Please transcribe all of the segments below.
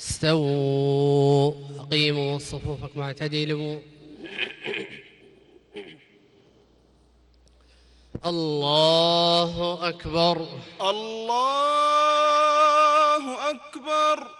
استووا أقيموا صفوفكم واعتدلوا. الله أكبر. الله أكبر.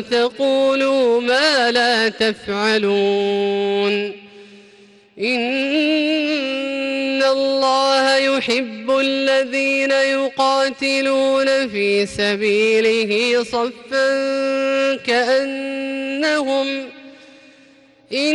تقولوا ما لا تفعلون. إن الله يحب الذين يقاتلون في سبيله صفا كأنهم إن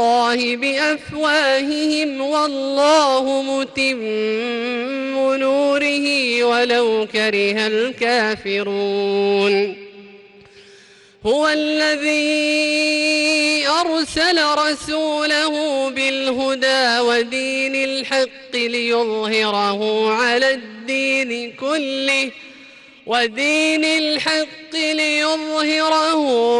الله بأفواههم والله متم نوره ولو كره الكافرون. هو الذي أرسل رسوله بالهدى ودين الحق ليظهره على الدين كله. ودين الحق ليظهره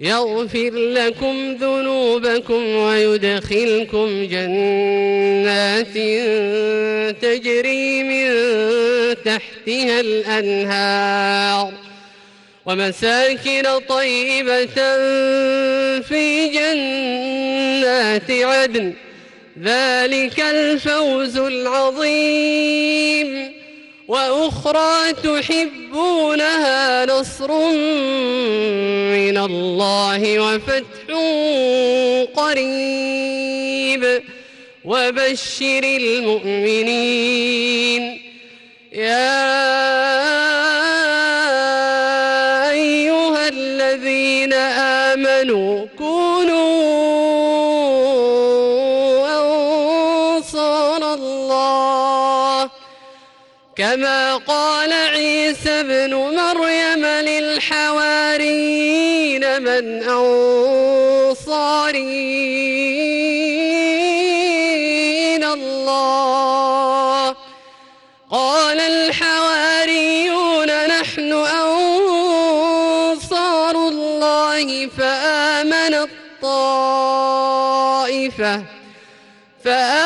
يغفر لكم ذنوبكم ويدخلكم جنات تجري من تحتها الأنهار ومساكن طيبة في جنات عدن. ذلك الفوز العظيم. وأخرى تحبونها نصر من الله وفتح قريب. وبشر المؤمنين. يا أيها الذين آمنوا كونوا أنصار الله. كما قال عيسى ابن مريم للحواريين من أنصاري. إلى الله. قال الحواريون نحن أنصار الله فآمنت طائفة فآمنت